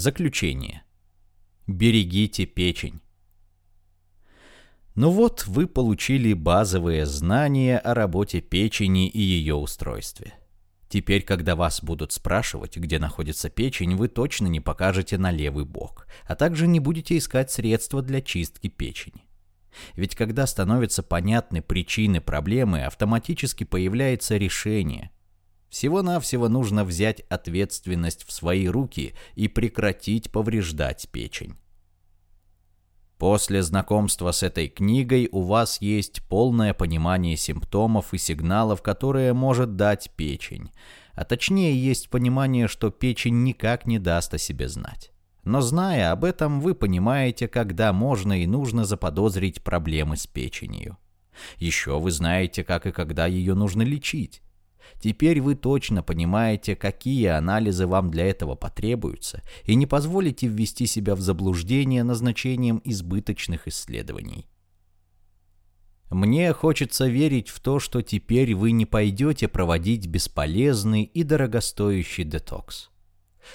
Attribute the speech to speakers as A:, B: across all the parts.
A: Заключение. Берегите печень. Ну вот, вы получили базовые знания о работе печени и ее устройстве. Теперь, когда вас будут спрашивать, где находится печень, вы точно не покажете на левый бок, а также не будете искать средства для чистки печени. Ведь когда становятся понятны причины проблемы, автоматически появляется решение. Всего-навсего нужно взять ответственность в свои руки и прекратить повреждать печень. После знакомства с этой книгой у вас есть полное понимание симптомов и сигналов, которые может дать печень. А точнее, есть понимание, что печень никак не даст о себе знать. Но зная об этом, вы понимаете, когда можно и нужно заподозрить проблемы с печенью. Еще вы знаете, как и когда ее нужно лечить. Теперь вы точно понимаете, какие анализы вам для этого потребуются, и не позволите ввести себя в заблуждение назначением избыточных исследований. Мне хочется верить в то, что теперь вы не пойдете проводить бесполезный и дорогостоящий детокс.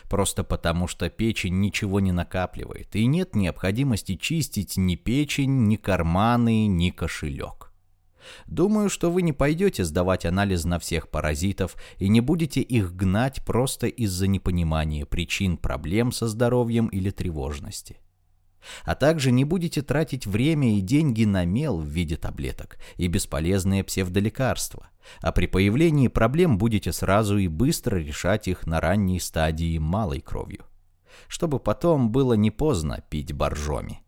A: Просто потому, что печень ничего не накапливает, и нет необходимости чистить ни печень, ни карманы, ни кошелек. Думаю, что вы не пойдете сдавать анализ на всех паразитов и не будете их гнать просто из-за непонимания причин проблем со здоровьем или тревожности. А также не будете тратить время и деньги на мел в виде таблеток и бесполезные псевдолекарства, а при появлении проблем будете сразу и быстро решать их на ранней стадии малой кровью, чтобы потом было не поздно пить боржоми.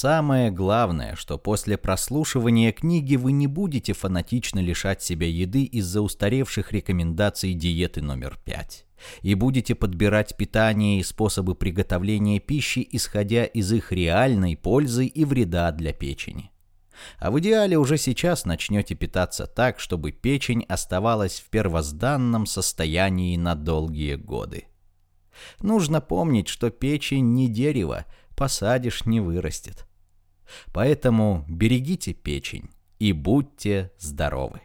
A: Самое главное, что после прослушивания книги вы не будете фанатично лишать себя еды из-за устаревших рекомендаций диеты номер 5 и будете подбирать питание и способы приготовления пищи, исходя из их реальной пользы и вреда для печени. А в идеале уже сейчас начнете питаться так, чтобы печень оставалась в первозданном состоянии на долгие годы. Нужно помнить, что печень не дерево, посадишь, не вырастет. Поэтому берегите печень и будьте здоровы.